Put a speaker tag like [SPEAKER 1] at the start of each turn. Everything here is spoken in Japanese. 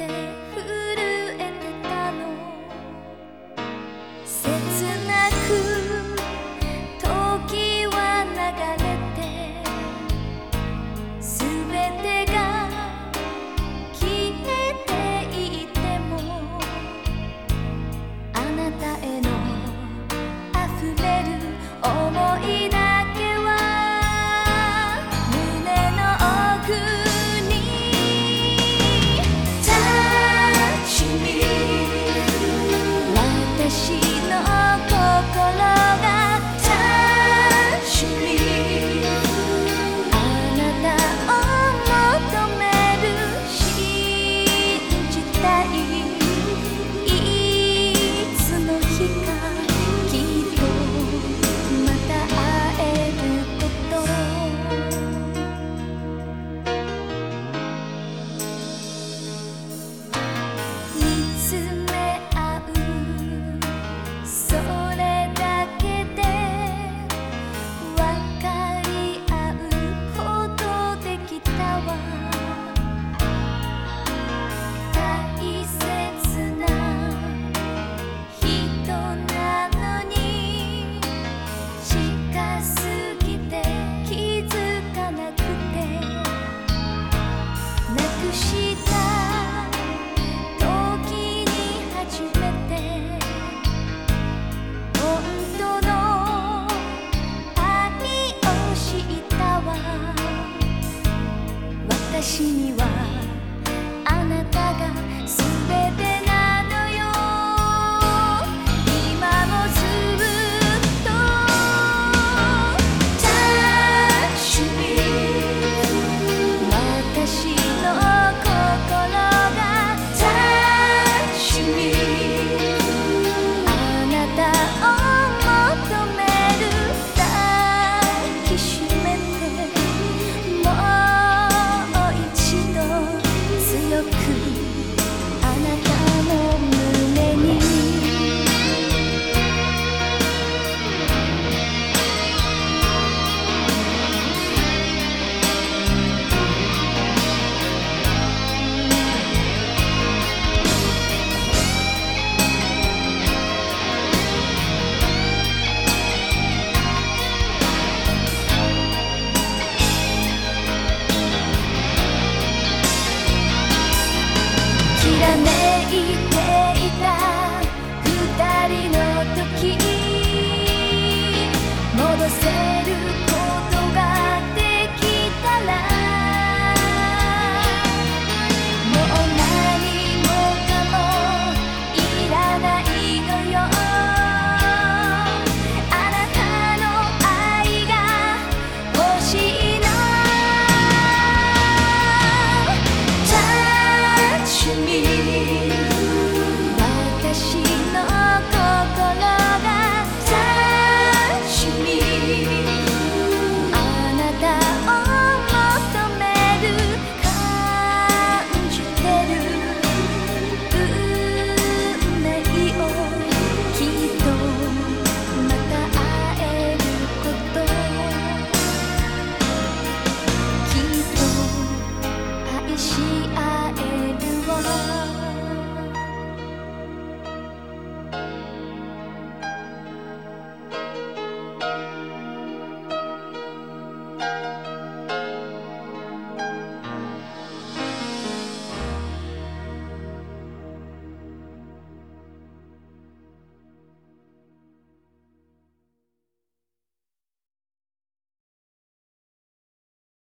[SPEAKER 1] て